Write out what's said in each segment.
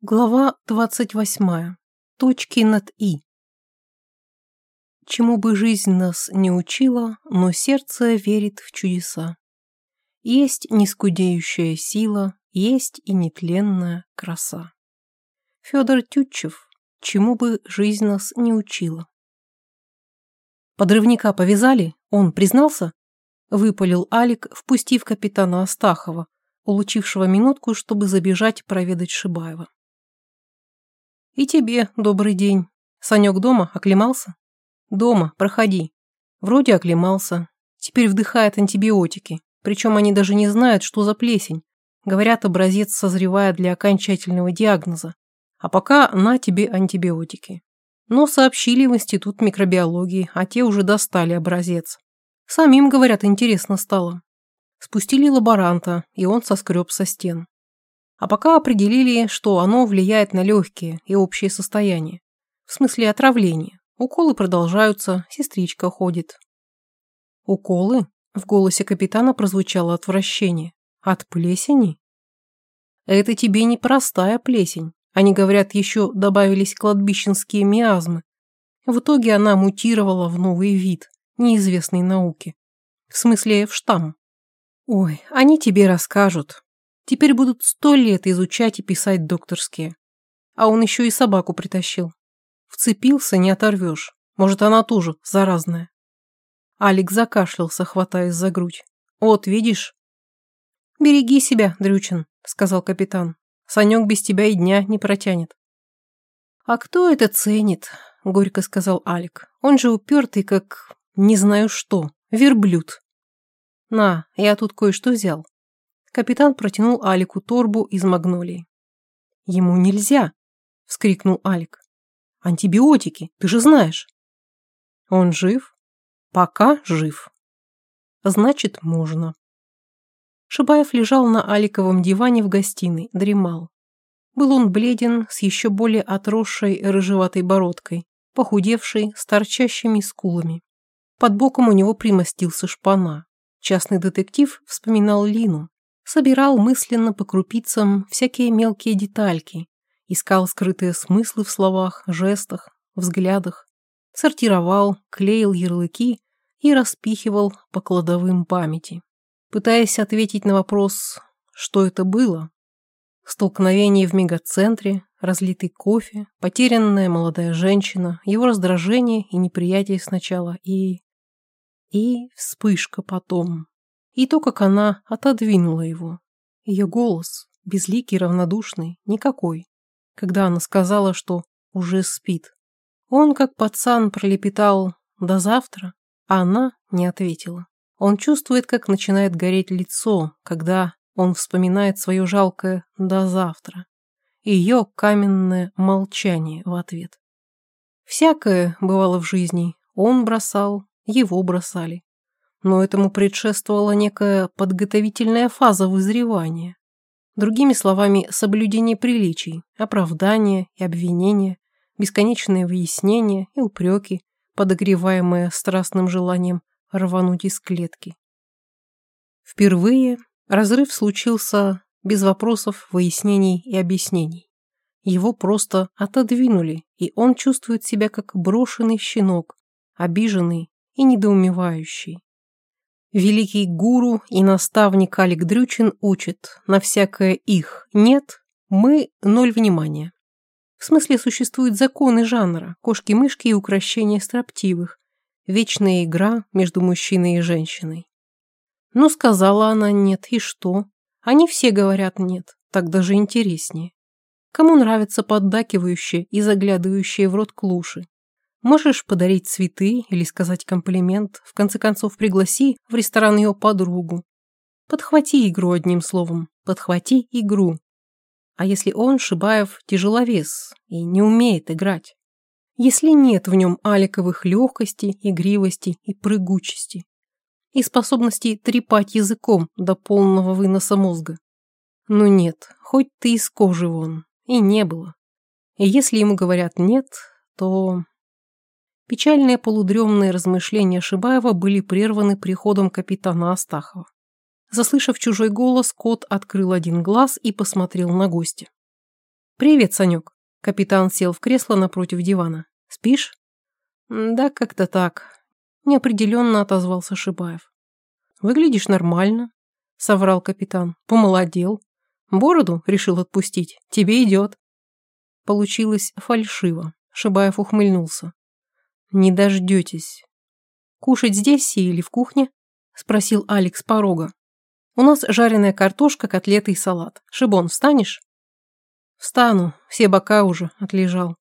Глава двадцать восьмая. Точки над «и». Чему бы жизнь нас не учила, но сердце верит в чудеса. Есть нескудеющая сила, есть и нетленная краса. Федор Тютчев. Чему бы жизнь нас не учила. Подрывника повязали? Он признался? Выпалил Алик, впустив капитана Астахова, улучившего минутку, чтобы забежать проведать Шибаева. «И тебе добрый день. Санек дома? Оклемался?» «Дома. Проходи». Вроде оклемался. Теперь вдыхает антибиотики. Причем они даже не знают, что за плесень. Говорят, образец созревает для окончательного диагноза. А пока на тебе антибиотики. Но сообщили в Институт микробиологии, а те уже достали образец. Самим, говорят, интересно стало. Спустили лаборанта, и он соскреб со стен. А пока определили, что оно влияет на легкие и общее состояние. В смысле отравления. Уколы продолжаются, сестричка ходит. Уколы? В голосе капитана прозвучало отвращение. От плесени? Это тебе не простая плесень. Они говорят, еще добавились кладбищенские миазмы. В итоге она мутировала в новый вид, неизвестной науке. В смысле, в штамм. Ой, они тебе расскажут, Теперь будут сто лет изучать и писать докторские. А он еще и собаку притащил. Вцепился, не оторвешь. Может, она тоже заразная. Алик закашлялся, хватаясь за грудь. Вот, видишь? Береги себя, Дрючин, сказал капитан. Санек без тебя и дня не протянет. А кто это ценит? Горько сказал Алик. Он же упертый, как не знаю что, верблюд. На, я тут кое-что взял. Капитан протянул Алику торбу из магнолии. «Ему нельзя!» – вскрикнул Алик. «Антибиотики, ты же знаешь!» «Он жив?» «Пока жив!» «Значит, можно!» Шибаев лежал на Аликовом диване в гостиной, дремал. Был он бледен, с еще более отросшей рыжеватой бородкой, похудевший, с торчащими скулами. Под боком у него примостился шпана. Частный детектив вспоминал Лину, собирал мысленно по крупицам всякие мелкие детальки, искал скрытые смыслы в словах, жестах, взглядах, сортировал, клеил ярлыки и распихивал по кладовым памяти, пытаясь ответить на вопрос, что это было. Столкновение в мегацентре, разлитый кофе, потерянная молодая женщина, его раздражение и неприятие сначала и... и вспышка потом и то, как она отодвинула его. Ее голос, безликий, равнодушный, никакой, когда она сказала, что уже спит. Он, как пацан, пролепетал «до завтра», а она не ответила. Он чувствует, как начинает гореть лицо, когда он вспоминает свое жалкое «до завтра» и ее каменное молчание в ответ. Всякое бывало в жизни. Он бросал, его бросали но этому предшествовала некая подготовительная фаза вызревания. Другими словами, соблюдение приличий, оправдания и обвинения, бесконечные выяснения и упреки, подогреваемые страстным желанием рвануть из клетки. Впервые разрыв случился без вопросов, выяснений и объяснений. Его просто отодвинули, и он чувствует себя как брошенный щенок, обиженный и недоумевающий. Великий гуру и наставник Алик Дрючин учит, на всякое их «нет» мы ноль внимания. В смысле существуют законы жанра, кошки-мышки и украшения строптивых, вечная игра между мужчиной и женщиной. Ну, сказала она «нет», и что? Они все говорят «нет», так даже интереснее. Кому нравятся поддакивающие и заглядывающие в рот клуши? Можешь подарить цветы или сказать комплимент, в конце концов пригласи в ресторан ее подругу. Подхвати игру одним словом, подхвати игру. А если он, Шибаев, тяжеловес и не умеет играть? Если нет в нем аликовых легкости, игривости и прыгучести? И способности трепать языком до полного выноса мозга? Ну нет, хоть ты из кожи вон, и не было. И если ему говорят «нет», то Печальные полудремные размышления Шибаева были прерваны приходом капитана Астахова. Заслышав чужой голос, кот открыл один глаз и посмотрел на гостя. «Привет, Санек». Капитан сел в кресло напротив дивана. «Спишь?» «Да, как-то так», – неопределенно отозвался Шибаев. «Выглядишь нормально», – соврал капитан. «Помолодел. Бороду решил отпустить. Тебе идет». Получилось фальшиво. Шибаев ухмыльнулся. «Не дождетесь». «Кушать здесь или в кухне?» – спросил Алекс порога. «У нас жареная картошка, котлеты и салат. Шибон, встанешь?» «Встану. Все бока уже отлежал».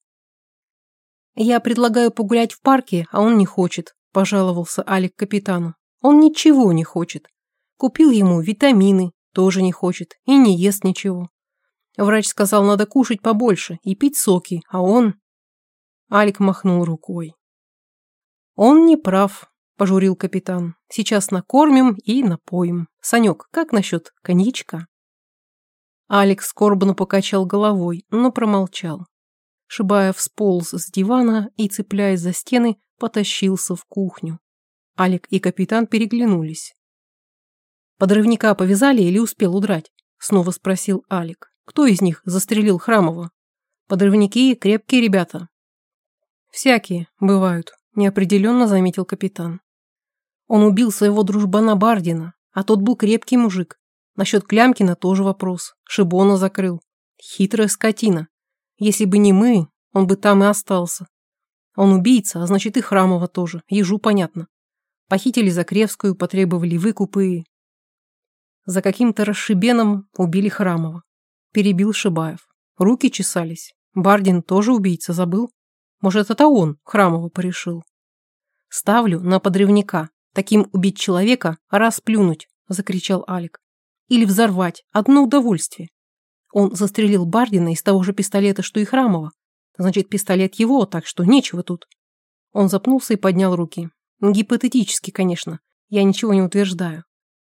«Я предлагаю погулять в парке, а он не хочет», – пожаловался Алик капитану. «Он ничего не хочет. Купил ему витамины, тоже не хочет, и не ест ничего. Врач сказал, надо кушать побольше и пить соки, а он...» Алик махнул рукой. «Он не прав», – пожурил капитан. «Сейчас накормим и напоим. Санек, как насчет коньячка?» Алекс скорбно покачал головой, но промолчал. Шибаев сполз с дивана и, цепляясь за стены, потащился в кухню. Алик и капитан переглянулись. «Подрывника повязали или успел удрать?» – снова спросил Алик. «Кто из них застрелил Храмова?» «Подрывники – крепкие ребята». «Всякие бывают», – неопределенно заметил капитан. Он убил своего дружбана Бардина, а тот был крепкий мужик. Насчет Клямкина тоже вопрос. Шибона закрыл. Хитрая скотина. Если бы не мы, он бы там и остался. Он убийца, а значит и Храмова тоже, ежу понятно. Похитили Закревскую, потребовали выкупы. За каким-то расшибеном убили Храмова. Перебил Шибаев. Руки чесались. Бардин тоже убийца, забыл? Может, это он Храмова порешил? Ставлю на подрывника. Таким убить человека – расплюнуть, закричал Алик. Или взорвать. Одно удовольствие. Он застрелил Бардина из того же пистолета, что и Храмова. Значит, пистолет его, так что нечего тут. Он запнулся и поднял руки. Гипотетически, конечно. Я ничего не утверждаю.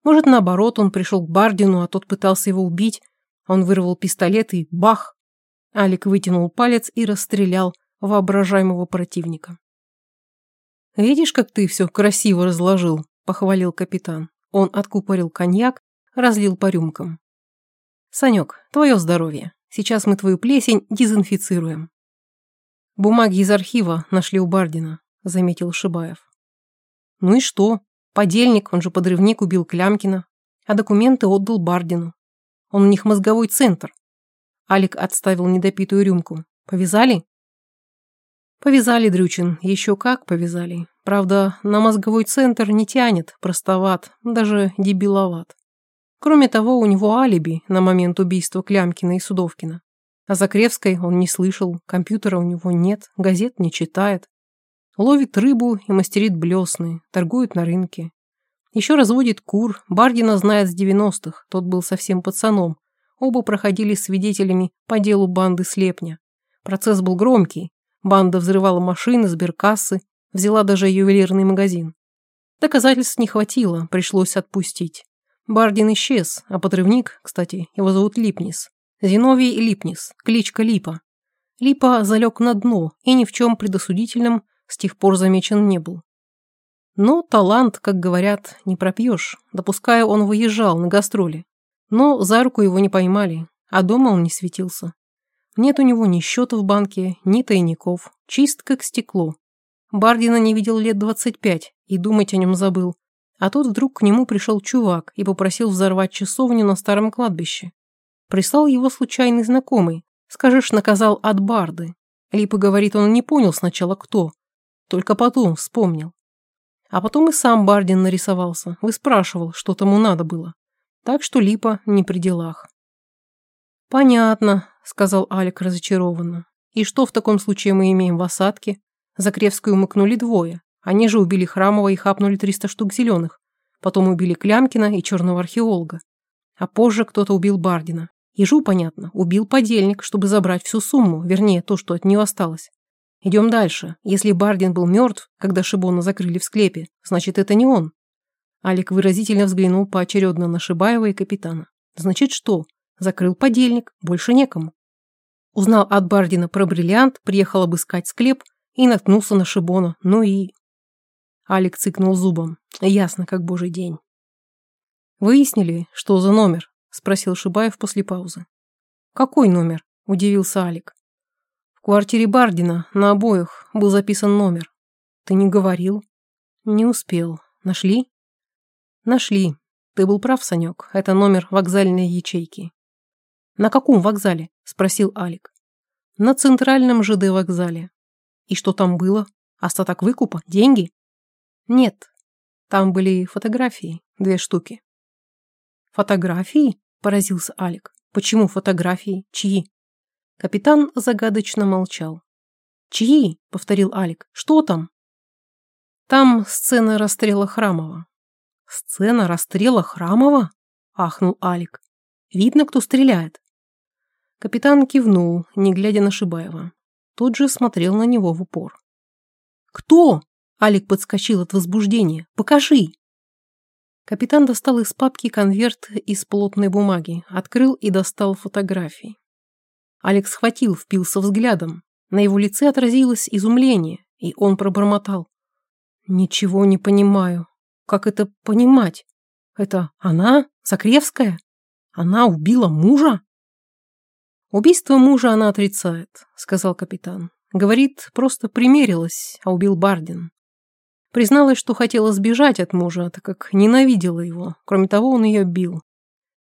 Может, наоборот, он пришел к Бардину, а тот пытался его убить. Он вырвал пистолет и бах! Алик вытянул палец и расстрелял воображаемого противника. «Видишь, как ты все красиво разложил?» – похвалил капитан. Он откупорил коньяк, разлил по рюмкам. Санек, твое здоровье. Сейчас мы твою плесень дезинфицируем. Бумаги из архива нашли у Бардина, заметил Шибаев. Ну и что? Подельник, он же подрывник, убил Клямкина, а документы отдал Бардину. Он у них мозговой центр. Алик отставил недопитую рюмку. Повязали? Повязали, Дрючин, еще как повязали. Правда, на мозговой центр не тянет, простоват, даже дебиловат. Кроме того, у него алиби на момент убийства Клямкина и Судовкина. О Закревской он не слышал, компьютера у него нет, газет не читает. Ловит рыбу и мастерит блесны, торгует на рынке. Еще разводит кур, Бардина знает с 90-х, тот был совсем пацаном. Оба проходили свидетелями по делу банды Слепня. Процесс был громкий. Банда взрывала машины, сберкассы, взяла даже ювелирный магазин. Доказательств не хватило, пришлось отпустить. Бардин исчез, а подрывник, кстати, его зовут Липнис. Зиновий Липнис, кличка Липа. Липа залег на дно и ни в чем предосудительном с тех пор замечен не был. Но талант, как говорят, не пропьешь, допуская он выезжал на гастроли. Но за руку его не поймали, а дома он не светился. Нет у него ни счета в банке, ни тайников, чист как стекло. Бардина не видел лет двадцать пять и думать о нем забыл, а тут вдруг к нему пришел чувак и попросил взорвать часовню на старом кладбище. Прислал его случайный знакомый. Скажешь, наказал от барды. Липа говорит, он не понял сначала кто. Только потом вспомнил. А потом и сам Бардин нарисовался, выспрашивал, что тому надо было. Так что Липа не при делах. «Понятно», — сказал Алик разочарованно. «И что в таком случае мы имеем в осадке? Закревскую умыкнули двое. Они же убили Храмова и хапнули 300 штук зеленых. Потом убили Клямкина и черного археолога. А позже кто-то убил Бардина. Ежу, понятно, убил подельник, чтобы забрать всю сумму, вернее, то, что от нее осталось. Идем дальше. Если Бардин был мертв, когда Шибона закрыли в склепе, значит, это не он. Алик выразительно взглянул поочередно на Шибаева и капитана. Значит, что? Закрыл подельник, больше некому. Узнал от Бардина про бриллиант, приехал обыскать склеп и наткнулся на Шибона. Ну и Алик цыкнул зубом. Ясно, как божий день. «Выяснили, что за номер?» – спросил Шибаев после паузы. «Какой номер?» – удивился Алик. «В квартире Бардина на обоих был записан номер. Ты не говорил?» «Не успел. Нашли?» «Нашли. Ты был прав, Санек. Это номер вокзальной ячейки». «На каком вокзале?» – спросил Алик. «На центральном ЖД вокзале». «И что там было? Остаток выкупа? Деньги?» «Нет. Там были фотографии. Две штуки». «Фотографии?» – поразился Алик. «Почему фотографии? Чьи?» Капитан загадочно молчал. «Чьи?» – повторил Алик. «Что там?» «Там сцена расстрела Храмова». «Сцена расстрела Храмова?» – ахнул Алик. «Видно, кто стреляет». Капитан кивнул, не глядя на Шибаева. Тот же смотрел на него в упор. «Кто?» – Алик подскочил от возбуждения. «Покажи!» Капитан достал из папки конверт из плотной бумаги, открыл и достал фотографии. Алекс схватил, впился взглядом. На его лице отразилось изумление, и он пробормотал. «Ничего не понимаю. Как это понимать? Это она, Закревская? Она убила мужа?» «Убийство мужа она отрицает», — сказал капитан. Говорит, просто примерилась, а убил Бардин. Призналась, что хотела сбежать от мужа, так как ненавидела его. Кроме того, он ее бил.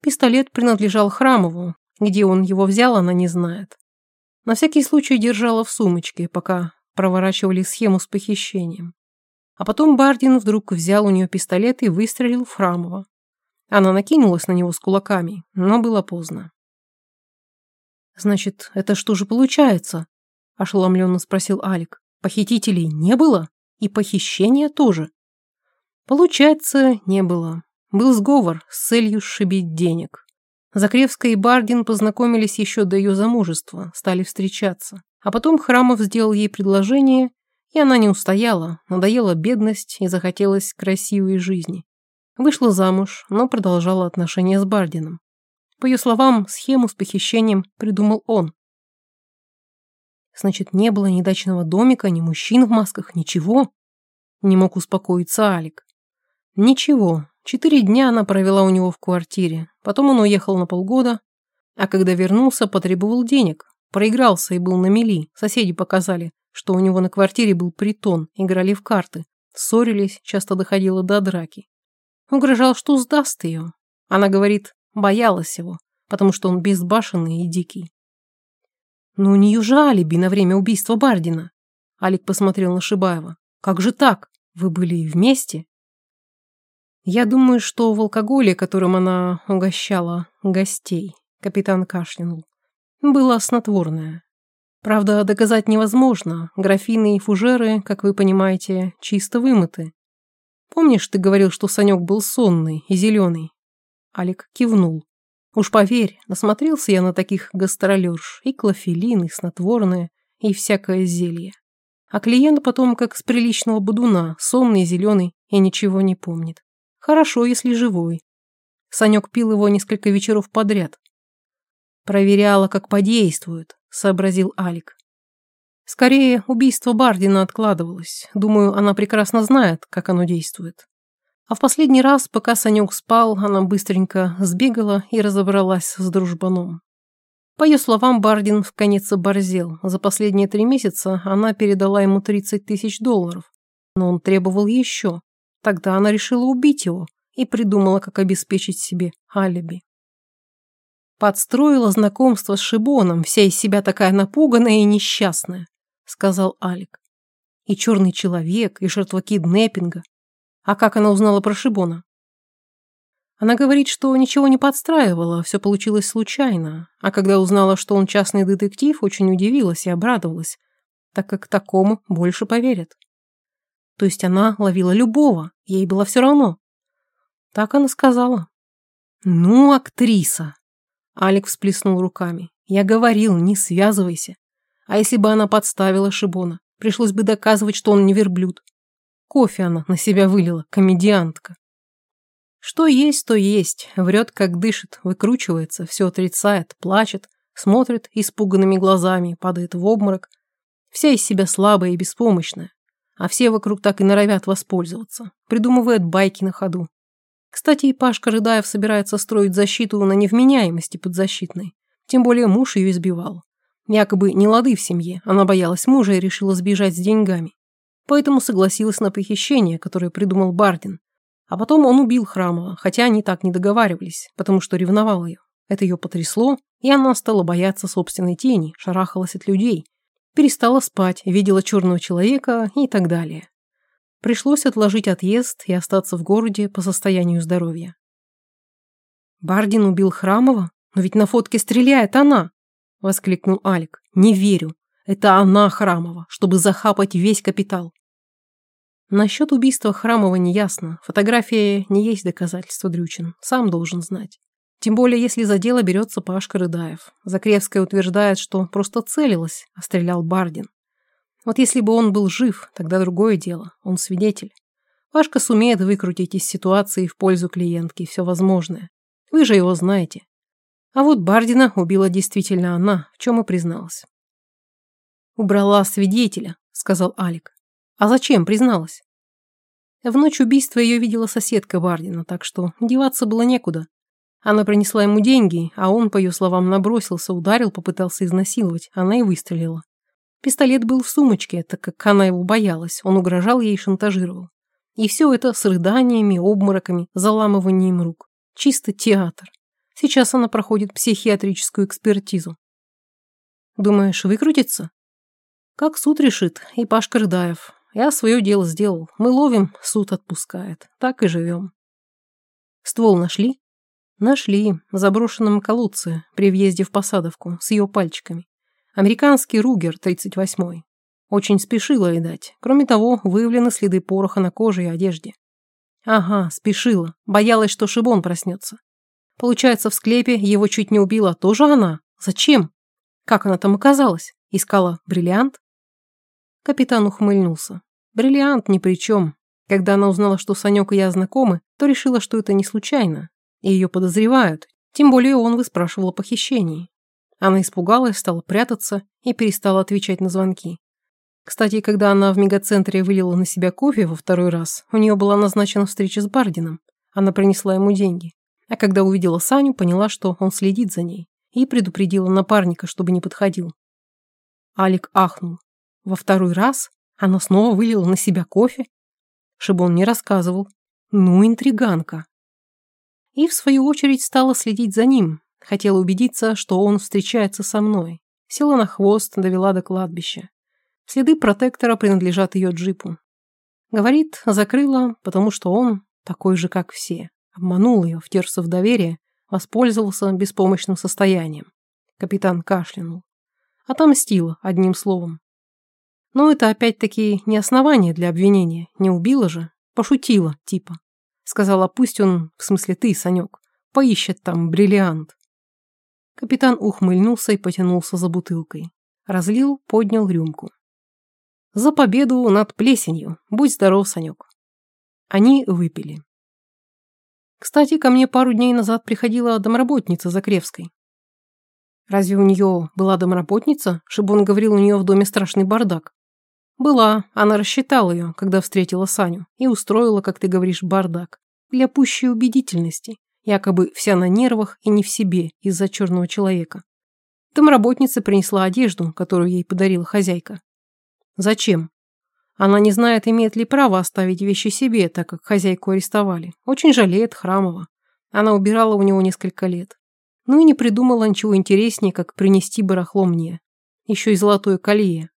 Пистолет принадлежал Храмову. Где он его взял, она не знает. На всякий случай держала в сумочке, пока проворачивали схему с похищением. А потом Бардин вдруг взял у нее пистолет и выстрелил в Храмова. Она накинулась на него с кулаками, но было поздно. «Значит, это что же получается?» – ошеломленно спросил Алик. «Похитителей не было?» И похищения тоже. Получается, не было. Был сговор с целью сшибить денег. Закревская и Бардин познакомились еще до ее замужества, стали встречаться. А потом Храмов сделал ей предложение, и она не устояла, надоела бедность и захотелось красивой жизни. Вышла замуж, но продолжала отношения с Бардином. По ее словам, схему с похищением придумал он. Значит, не было ни дачного домика, ни мужчин в масках, ничего. Не мог успокоиться Алик. Ничего. Четыре дня она провела у него в квартире. Потом он уехал на полгода. А когда вернулся, потребовал денег. Проигрался и был на мели. Соседи показали, что у него на квартире был притон. Играли в карты. Ссорились, часто доходило до драки. Угрожал, что сдаст ее. Она говорит, боялась его, потому что он безбашенный и дикий. «Но у нее же алиби на время убийства Бардина!» Алик посмотрел на Шибаева. «Как же так? Вы были вместе?» «Я думаю, что в алкоголе, которым она угощала гостей», капитан кашлянул, было снотворное. Правда, доказать невозможно. Графины и фужеры, как вы понимаете, чисто вымыты. Помнишь, ты говорил, что Санек был сонный и зеленый?» Алик кивнул. Уж поверь, насмотрелся я на таких гастролерш, и клофелин, и снотворное, и всякое зелье. А клиент потом как с приличного будуна, сонный, зеленый и ничего не помнит. Хорошо, если живой. Санек пил его несколько вечеров подряд. Проверяла, как подействует, сообразил Алик. Скорее, убийство Бардина откладывалось. Думаю, она прекрасно знает, как оно действует. А в последний раз, пока Санек спал, она быстренько сбегала и разобралась с дружбаном. По ее словам, Бардин в конец оборзел. За последние три месяца она передала ему 30 тысяч долларов. Но он требовал еще. Тогда она решила убить его и придумала, как обеспечить себе алиби. «Подстроила знакомство с Шибоном, вся из себя такая напуганная и несчастная», — сказал Алик. «И черный человек, и жертва киднеппинга, а как она узнала про Шибона? Она говорит, что ничего не подстраивала, все получилось случайно. А когда узнала, что он частный детектив, очень удивилась и обрадовалась, так как такому больше поверят. То есть она ловила любого, ей было все равно. Так она сказала. «Ну, актриса!» Алик всплеснул руками. «Я говорил, не связывайся. А если бы она подставила Шибона, пришлось бы доказывать, что он не верблюд. Кофе она на себя вылила, комедиантка. Что есть, то есть. Врет, как дышит, выкручивается, все отрицает, плачет, смотрит испуганными глазами, падает в обморок. Вся из себя слабая и беспомощная. А все вокруг так и норовят воспользоваться. Придумывает байки на ходу. Кстати, и Пашка Рыдаев собирается строить защиту на невменяемости подзащитной. Тем более муж ее избивал. Якобы не лады в семье, она боялась мужа и решила сбежать с деньгами. Поэтому согласилась на похищение, которое придумал Бардин. А потом он убил Храмова, хотя они так не договаривались, потому что ревновал ее. Это ее потрясло, и она стала бояться собственной тени, шарахалась от людей, перестала спать, видела черного человека и так далее. Пришлось отложить отъезд и остаться в городе по состоянию здоровья. Бардин убил Храмова? Но ведь на фотке стреляет она. – воскликнул Алик. «Не верю. Это она Храмова, чтобы захапать весь капитал». Насчет убийства Храмова неясно. Фотография не есть доказательство, Дрючин. Сам должен знать. Тем более, если за дело берется Пашка Рыдаев. Закревская утверждает, что просто целилась, а стрелял Бардин. Вот если бы он был жив, тогда другое дело. Он свидетель. Пашка сумеет выкрутить из ситуации в пользу клиентки все возможное. Вы же его знаете. А вот Бардина убила действительно она, в чем и призналась. «Убрала свидетеля», — сказал Алик. «А зачем призналась?» В ночь убийства ее видела соседка Бардина, так что деваться было некуда. Она принесла ему деньги, а он, по ее словам, набросился, ударил, попытался изнасиловать. Она и выстрелила. Пистолет был в сумочке, так как она его боялась. Он угрожал ей и шантажировал. И все это с рыданиями, обмороками, заламыванием рук. Чисто театр. Сейчас она проходит психиатрическую экспертизу. Думаешь, выкрутится? Как суд решит, и Пашка Рыдаев. Я свое дело сделал. Мы ловим, суд отпускает. Так и живем. Ствол нашли? Нашли. В заброшенном колодце при въезде в Посадовку с ее пальчиками. Американский Ругер 38-й. Очень спешила, видать. Кроме того, выявлены следы пороха на коже и одежде. Ага, спешила. Боялась, что Шибон проснется. Получается, в склепе его чуть не убила тоже она? Зачем? Как она там оказалась? Искала бриллиант? Капитан ухмыльнулся. Бриллиант ни при чем. Когда она узнала, что Санек и я знакомы, то решила, что это не случайно. И ее подозревают. Тем более он выспрашивал о похищении. Она испугалась, стала прятаться и перестала отвечать на звонки. Кстати, когда она в мегацентре вылила на себя кофе во второй раз, у нее была назначена встреча с Бардином. Она принесла ему деньги. А когда увидела Саню, поняла, что он следит за ней, и предупредила напарника, чтобы не подходил. Алик ахнул. Во второй раз она снова вылила на себя кофе. Шибон не рассказывал. Ну, интриганка. И, в свою очередь, стала следить за ним. Хотела убедиться, что он встречается со мной. Села на хвост, довела до кладбища. Следы протектора принадлежат ее джипу. Говорит, закрыла, потому что он такой же, как все. Обманул ее, втерся в доверие, воспользовался беспомощным состоянием. Капитан кашлянул. Отомстила, одним словом. Но это опять-таки не основание для обвинения. Не убила же. Пошутила, типа. Сказала, пусть он, в смысле ты, Санек, поищет там бриллиант. Капитан ухмыльнулся и потянулся за бутылкой. Разлил, поднял рюмку. За победу над плесенью. Будь здоров, Санек. Они выпили. Кстати, ко мне пару дней назад приходила домработница Закревской. Разве у нее была домработница? Шибон говорил, у нее в доме страшный бардак. Была, она рассчитала ее, когда встретила Саню, и устроила, как ты говоришь, бардак. Для пущей убедительности. Якобы вся на нервах и не в себе из-за черного человека. Домработница принесла одежду, которую ей подарила хозяйка. Зачем? Она не знает, имеет ли право оставить вещи себе, так как хозяйку арестовали. Очень жалеет Храмова. Она убирала у него несколько лет. Ну и не придумала ничего интереснее, как принести барахло мне. Еще и золотое колье.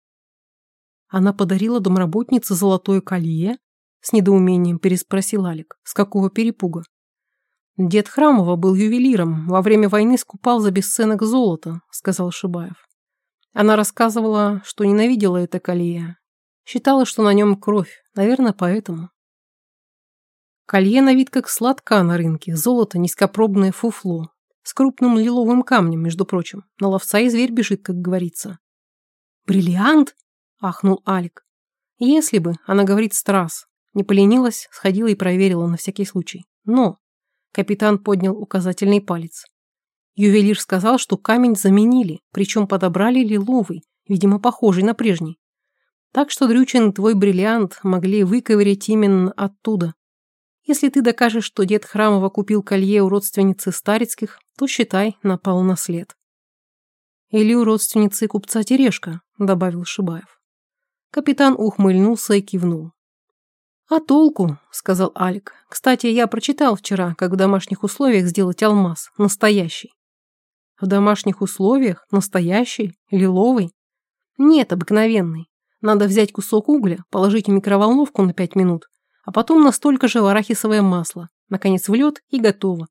Она подарила домработнице золотое колье? С недоумением переспросил Алик. С какого перепуга? Дед Храмова был ювелиром. Во время войны скупал за бесценок золото, сказал Шибаев. Она рассказывала, что ненавидела это колье, Считала, что на нем кровь, наверное, поэтому. Колье на вид как сладка на рынке, золото низкопробное фуфло, с крупным лиловым камнем, между прочим. На ловца и зверь бежит, как говорится. «Бриллиант?» – ахнул Алик. «Если бы», – она говорит страз. Не поленилась, сходила и проверила на всякий случай. Но капитан поднял указательный палец. Ювелир сказал, что камень заменили, причем подобрали лиловый, видимо, похожий на прежний. Так что, Дрючин, твой бриллиант могли выковырять именно оттуда. Если ты докажешь, что дед Храмова купил колье у родственницы Старицких, то, считай, напал на след. Или у родственницы купца Терешка, добавил Шибаев. Капитан ухмыльнулся и кивнул. «А толку?» – сказал Алик. «Кстати, я прочитал вчера, как в домашних условиях сделать алмаз. Настоящий». «В домашних условиях? Настоящий? Лиловый?» «Нет, обыкновенный. Надо взять кусок угля, положить в микроволновку на пять минут, а потом настолько же в арахисовое масло. Наконец в лед и готово».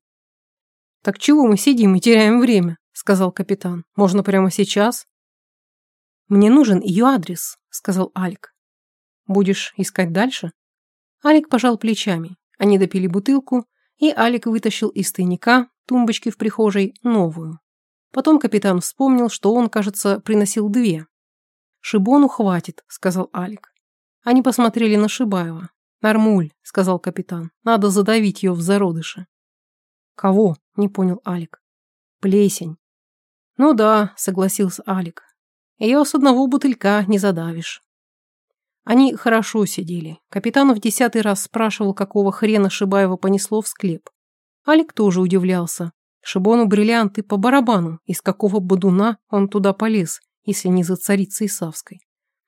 «Так чего мы сидим и теряем время?» – сказал капитан. «Можно прямо сейчас?» «Мне нужен ее адрес», – сказал Алик. «Будешь искать дальше?» Алик пожал плечами. Они допили бутылку, и Алик вытащил из тайника, тумбочки в прихожей, новую. Потом капитан вспомнил, что он, кажется, приносил две. «Шибону хватит», — сказал Алик. Они посмотрели на Шибаева. «Нормуль», — сказал капитан, — «надо задавить ее в зародыше». «Кого?» — не понял Алик. «Плесень». «Ну да», — согласился Алик. «Ее с одного бутылька не задавишь». Они хорошо сидели. Капитан в десятый раз спрашивал, какого хрена Шибаева понесло в склеп. Алик тоже удивлялся. Шибону бриллианты по барабану, из какого бодуна он туда полез, если не за царицей Исавской.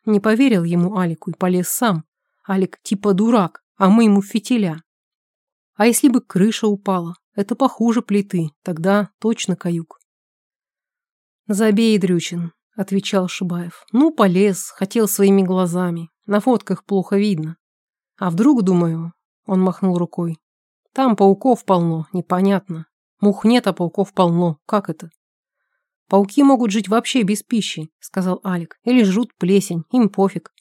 Не поверил ему Алику и полез сам. Алик типа дурак, а мы ему фитиля. А если бы крыша упала? Это похуже плиты, тогда точно каюк. Забей, Дрючин, отвечал Шибаев. Ну, полез, хотел своими глазами. На фотках плохо видно. А вдруг, думаю, он махнул рукой. Там пауков полно, непонятно. Мух нет, а пауков полно. Как это? Пауки могут жить вообще без пищи, сказал Алик. Или жрут плесень, им пофиг.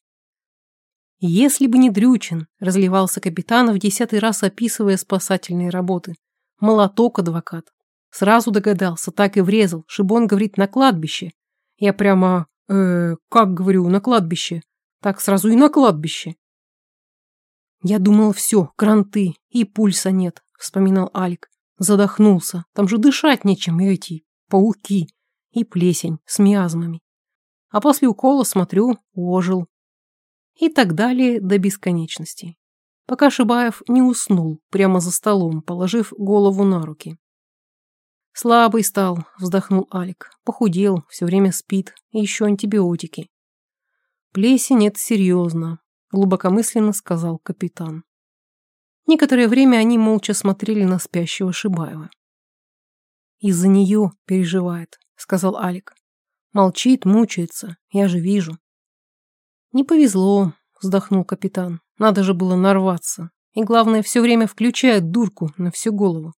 Если бы не Дрючин, разливался капитан в десятый раз описывая спасательные работы. Молоток адвокат. Сразу догадался, так и врезал. Шибон говорит на кладбище. Я прямо, э, как говорю, на кладбище. Так сразу и на кладбище. Я думал, все, кранты, и пульса нет, вспоминал Алик. Задохнулся. Там же дышать нечем эти пауки и плесень с миазмами. А после укола, смотрю, ожил. И так далее до бесконечности. Пока Шибаев не уснул прямо за столом, положив голову на руки. Слабый стал, вздохнул Алик. Похудел, все время спит, и еще антибиотики. «Плесень — это серьезно», — глубокомысленно сказал капитан. Некоторое время они молча смотрели на спящего Шибаева. «Из-за нее переживает», — сказал Алик. «Молчит, мучается, я же вижу». «Не повезло», — вздохнул капитан. «Надо же было нарваться. И главное, все время включает дурку на всю голову.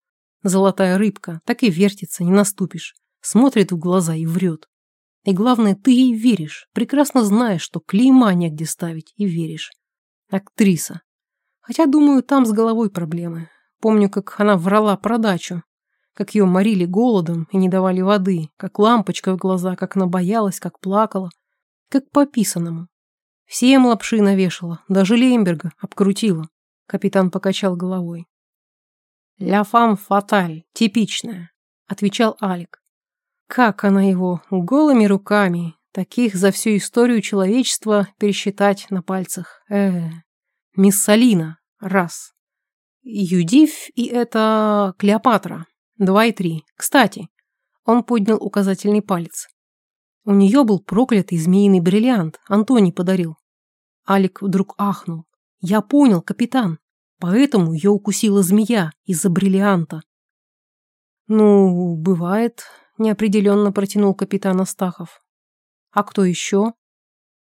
Золотая рыбка, так и вертится, не наступишь. Смотрит в глаза и врет. И главное, ты ей веришь, прекрасно знаешь, что клейма негде ставить, и веришь. Актриса. Хотя, думаю, там с головой проблемы. Помню, как она врала про дачу, как ее морили голодом и не давали воды, как лампочка в глаза, как она боялась, как плакала, как по писанному. Всем лапши навешала, даже Лемберга обкрутила. Капитан покачал головой. «Ля фам фаталь, типичная», — отвечал Алик. Как она его голыми руками, таких за всю историю человечества пересчитать на пальцах. Э, Миссалина, раз. Юдив и это Клеопатра, два и три. Кстати, он поднял указательный палец. У нее был проклятый змеиный бриллиант, Антоний подарил. Алик вдруг ахнул. Я понял, капитан. Поэтому ее укусила змея из-за бриллианта. Ну, бывает, неопределенно протянул капитан Астахов. А кто еще?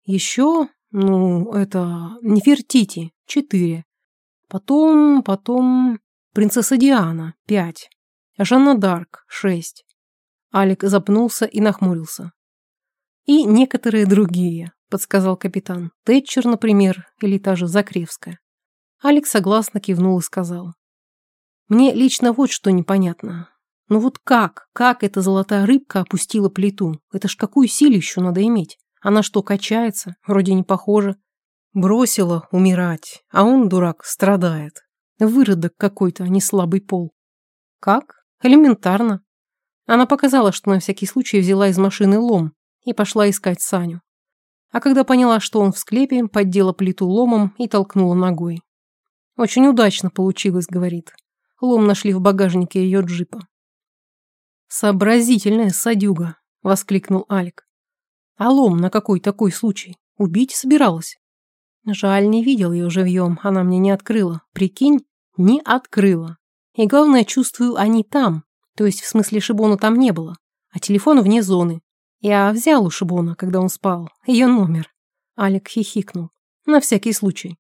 Еще, ну, это Нефертити, четыре. Потом, потом принцесса Диана, пять. Жанна Дарк, шесть. Алик запнулся и нахмурился. И некоторые другие, подсказал капитан. Тэтчер, например, или та же Закревская. Алекс согласно кивнул и сказал. Мне лично вот что непонятно. Ну вот как? Как эта золотая рыбка опустила плиту? Это ж какую силищу надо иметь? Она что, качается? Вроде не похоже. Бросила умирать, а он, дурак, страдает. Выродок какой-то, а не слабый пол. Как? Элементарно. Она показала, что на всякий случай взяла из машины лом и пошла искать Саню. А когда поняла, что он в склепе, поддела плиту ломом и толкнула ногой. Очень удачно получилось, говорит. Лом нашли в багажнике ее джипа. Сообразительная садюга, воскликнул Алик. А лом на какой такой случай? Убить собиралась? Жаль, не видел ее живьем, она мне не открыла. Прикинь, не открыла. И главное, чувствую, они там. То есть, в смысле, Шибона там не было. А телефон вне зоны. Я взял у Шибона, когда он спал, ее номер. Алик хихикнул. На всякий случай.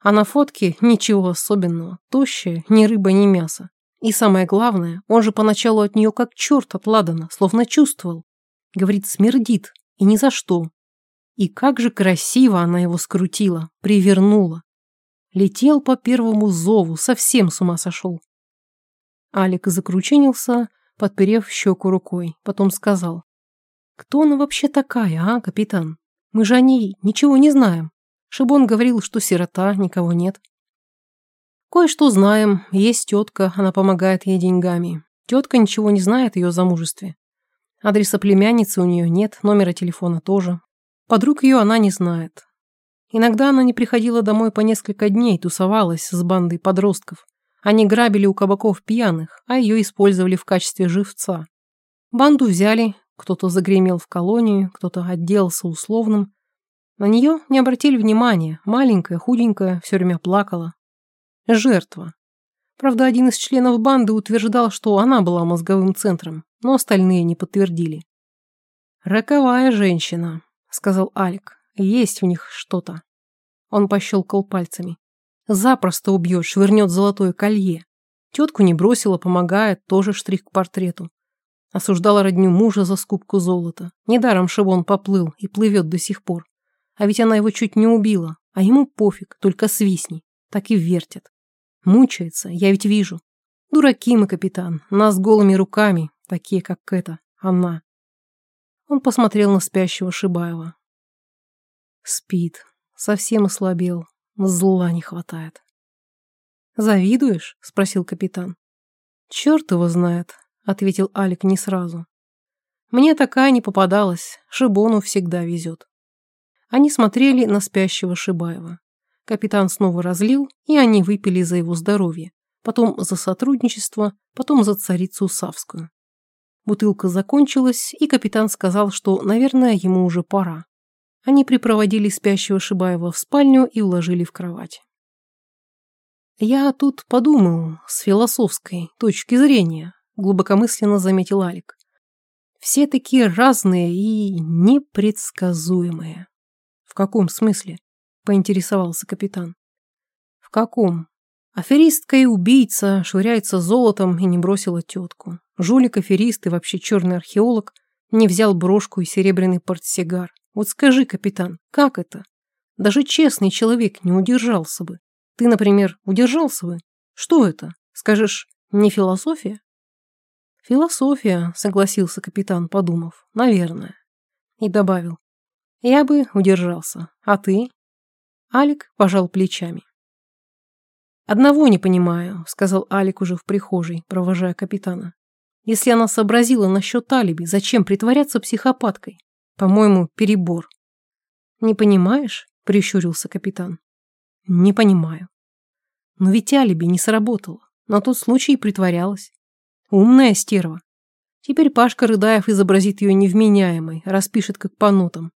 А на фотке ничего особенного. Тощая, ни рыба, ни мясо. И самое главное, он же поначалу от нее как черт от Ладана, словно чувствовал. Говорит, смердит. И ни за что. И как же красиво она его скрутила, привернула. Летел по первому зову, совсем с ума сошел. Алик закрученился, подперев щеку рукой, потом сказал. «Кто она вообще такая, а, капитан? Мы же о ней ничего не знаем. Шибон говорил, что сирота, никого нет. Кое-что знаем. Есть тетка, она помогает ей деньгами. Тетка ничего не знает о ее замужестве. Адреса племянницы у нее нет, номера телефона тоже. Подруг ее она не знает. Иногда она не приходила домой по несколько дней, тусовалась с бандой подростков. Они грабили у кабаков пьяных, а ее использовали в качестве живца. Банду взяли, кто-то загремел в колонию, кто-то отделался условным. На нее не обратили внимания, маленькая, худенькая, все время плакала, Жертва. Правда, один из членов банды утверждал, что она была мозговым центром, но остальные не подтвердили. «Роковая женщина», — сказал Алик. «Есть в них что-то». Он пощелкал пальцами. «Запросто убьет, швырнет золотое колье. Тетку не бросила, помогает, тоже штрих к портрету. Осуждала родню мужа за скупку золота. Недаром Шивон поплыл и плывет до сих пор. А ведь она его чуть не убила, а ему пофиг, только свистни так и вертит. Мучается, я ведь вижу. Дураки мы, капитан, нас голыми руками, такие, как эта, она. Он посмотрел на спящего Шибаева. Спит, совсем ослабел, зла не хватает. «Завидуешь?» — спросил капитан. «Черт его знает», — ответил Алик не сразу. «Мне такая не попадалась, Шибону всегда везет». Они смотрели на спящего Шибаева. Капитан снова разлил, и они выпили за его здоровье, потом за сотрудничество, потом за царицу Савскую. Бутылка закончилась, и капитан сказал, что, наверное, ему уже пора. Они припроводили спящего Шибаева в спальню и уложили в кровать. «Я тут подумал с философской точки зрения», – глубокомысленно заметил Алик. «Все такие разные и непредсказуемые». «В каком смысле?» поинтересовался капитан. В каком? Аферистка и убийца швыряется золотом и не бросила тетку. Жулик-аферист и вообще черный археолог не взял брошку и серебряный портсигар. Вот скажи, капитан, как это? Даже честный человек не удержался бы. Ты, например, удержался бы? Что это? Скажешь, не философия? Философия, согласился капитан, подумав. Наверное. И добавил. Я бы удержался. А ты? Алик пожал плечами. «Одного не понимаю», — сказал Алик уже в прихожей, провожая капитана. «Если она сообразила насчет алиби, зачем притворяться психопаткой? По-моему, перебор». «Не понимаешь?» — прищурился капитан. «Не понимаю». «Но ведь алиби не сработало. На тот случай притворялась. Умная стерва. Теперь Пашка Рыдаев изобразит ее невменяемой, распишет как по нотам.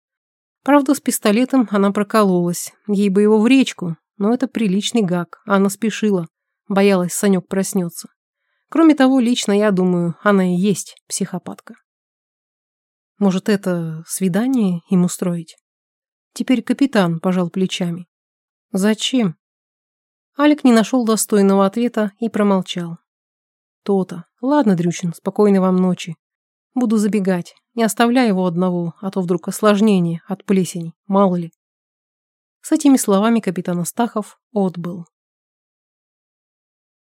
Правда, с пистолетом она прокололась. Ей бы его в речку, но это приличный гак. Она спешила. Боялась, Санек проснется. Кроме того, лично я думаю, она и есть психопатка. Может, это свидание им устроить? Теперь капитан пожал плечами. Зачем? Алик не нашел достойного ответа и промолчал. То-то. Ладно, Дрючин, спокойной вам ночи. Буду забегать. Не оставляй его одного, а то вдруг осложнение от плесени, мало ли. С этими словами капитан Астахов отбыл.